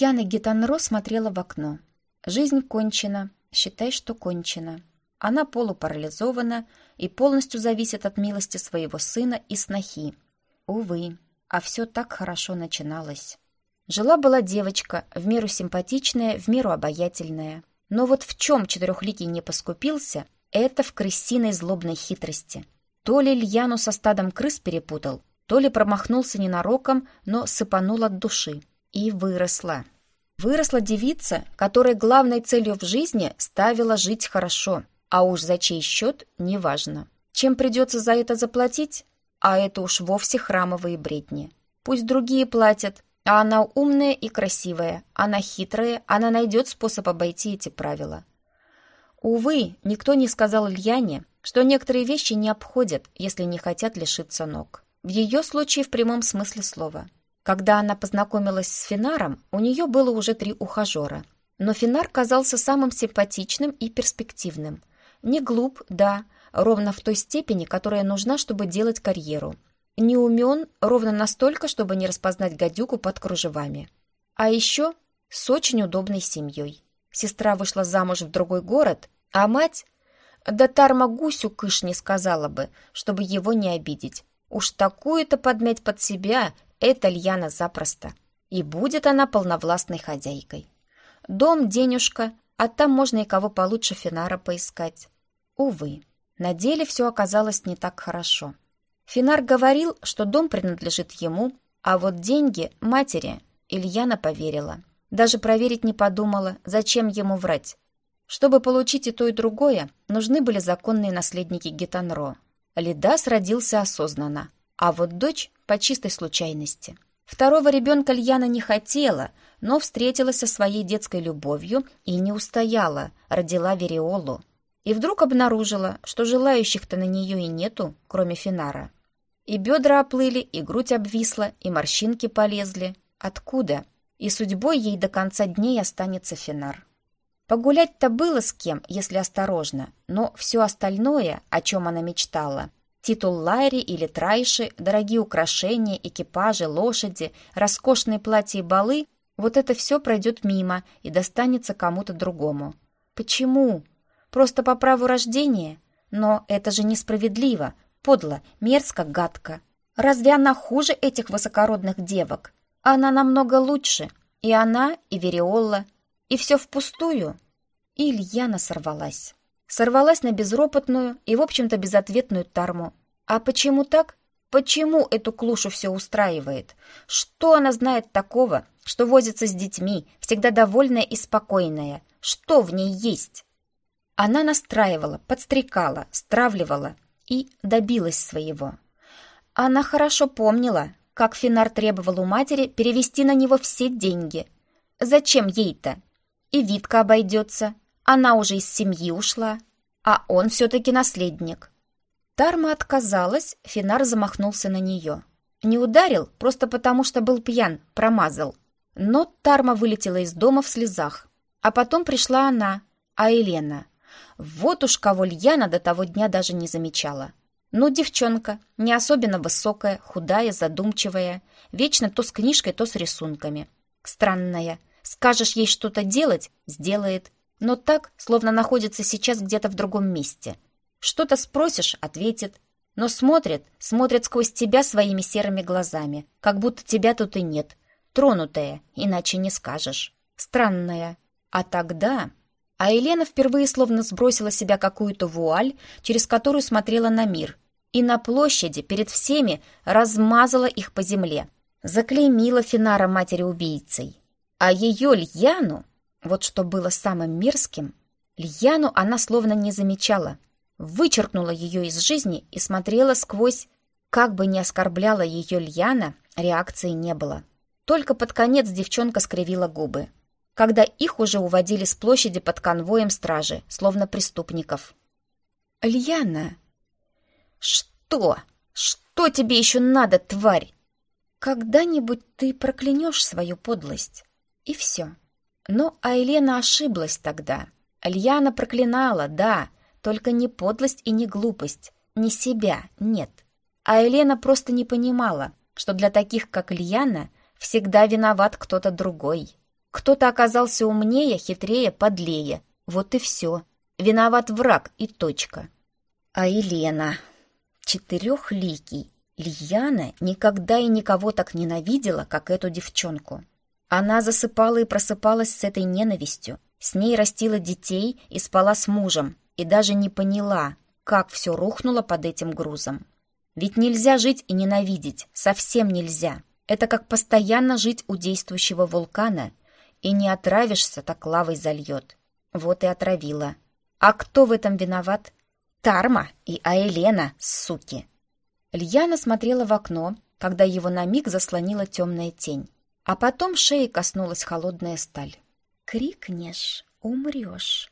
Ильяна Гитанро смотрела в окно. Жизнь кончена, считай, что кончена. Она полупарализована и полностью зависит от милости своего сына и снохи. Увы, а все так хорошо начиналось. Жила-была девочка, в меру симпатичная, в меру обаятельная. Но вот в чем четырехликий не поскупился, это в крысиной злобной хитрости. То ли Ильяну со стадом крыс перепутал, то ли промахнулся ненароком, но сыпанул от души. И выросла. Выросла девица, которая главной целью в жизни ставила жить хорошо, а уж за чей счет – неважно. Чем придется за это заплатить? А это уж вовсе храмовые бредни. Пусть другие платят, а она умная и красивая, она хитрая, она найдет способ обойти эти правила. Увы, никто не сказал Ильяне, что некоторые вещи не обходят, если не хотят лишиться ног. В ее случае в прямом смысле слова. Когда она познакомилась с Финаром, у нее было уже три ухажера. Но Финар казался самым симпатичным и перспективным. Не глуп, да, ровно в той степени, которая нужна, чтобы делать карьеру. Не умен ровно настолько, чтобы не распознать гадюку под кружевами. А еще с очень удобной семьей. Сестра вышла замуж в другой город, а мать... Да Тарма Гусю кыш не сказала бы, чтобы его не обидеть. Уж такую-то подмять под себя это Льяна запросто. И будет она полновластной хозяйкой. Дом, денежка, а там можно и кого получше Финара поискать. Увы, на деле все оказалось не так хорошо. Финар говорил, что дом принадлежит ему, а вот деньги — матери. Ильяна поверила. Даже проверить не подумала, зачем ему врать. Чтобы получить и то, и другое, нужны были законные наследники Гетанро. Лидас родился осознанно, а вот дочь — по чистой случайности. Второго ребенка Льяна не хотела, но встретилась со своей детской любовью и не устояла, родила Вериолу. И вдруг обнаружила, что желающих-то на нее и нету, кроме Финара. И бедра оплыли, и грудь обвисла, и морщинки полезли. Откуда? И судьбой ей до конца дней останется Финар. Погулять-то было с кем, если осторожно, но все остальное, о чем она мечтала, титул Лайри или Трайши, дорогие украшения, экипажи, лошади, роскошные платья и балы, вот это все пройдет мимо и достанется кому-то другому. Почему? Просто по праву рождения? Но это же несправедливо, подло, мерзко, гадко. Разве она хуже этих высокородных девок? Она намного лучше. И она, и Вериолла, и все впустую. И Ильяна сорвалась. Сорвалась на безропотную и, в общем-то, безответную Тарму. А почему так? Почему эту клушу все устраивает? Что она знает такого, что возится с детьми, всегда довольная и спокойная? Что в ней есть? Она настраивала, подстрекала, стравливала, и добилась своего. Она хорошо помнила, как Финар требовал у матери перевести на него все деньги. Зачем ей-то? И Витка обойдется. Она уже из семьи ушла, а он все-таки наследник. Тарма отказалась, Финар замахнулся на нее. Не ударил, просто потому что был пьян, промазал. Но Тарма вылетела из дома в слезах. А потом пришла она, а Елена. Вот уж кого Льяна до того дня даже не замечала. Ну, девчонка, не особенно высокая, худая, задумчивая, вечно то с книжкой, то с рисунками. Странная. Скажешь ей что-то делать — сделает. Но так, словно находится сейчас где-то в другом месте. Что-то спросишь — ответит. Но смотрит, смотрит сквозь тебя своими серыми глазами, как будто тебя тут и нет. Тронутая, иначе не скажешь. Странная. А тогда... А Елена впервые словно сбросила себя какую-то вуаль, через которую смотрела на мир, и на площади перед всеми размазала их по земле. Заклеймила Финара матери-убийцей. А ее Льяну, вот что было самым мерзким, Льяну она словно не замечала, вычеркнула ее из жизни и смотрела сквозь. Как бы ни оскорбляла ее Льяна, реакции не было. Только под конец девчонка скривила губы когда их уже уводили с площади под конвоем стражи, словно преступников. «Льяна!» «Что? Что тебе еще надо, тварь?» «Когда-нибудь ты проклянешь свою подлость, и все». Но Айлена ошиблась тогда. Льяна проклинала, да, только не подлость и не глупость, не себя, нет. А Елена просто не понимала, что для таких, как Льяна, всегда виноват кто-то другой. Кто-то оказался умнее, хитрее, подлее. Вот и все. Виноват враг и точка. А Елена... Четырехликий. Льяна никогда и никого так ненавидела, как эту девчонку. Она засыпала и просыпалась с этой ненавистью, с ней растила детей и спала с мужем, и даже не поняла, как все рухнуло под этим грузом. Ведь нельзя жить и ненавидеть, совсем нельзя. Это как постоянно жить у действующего вулкана, и не отравишься, так лавой зальет. Вот и отравила. А кто в этом виноват? Тарма и Аэлена, суки. Льяна смотрела в окно, когда его на миг заслонила темная тень. А потом шеи коснулась холодная сталь. «Крикнешь — умрешь»,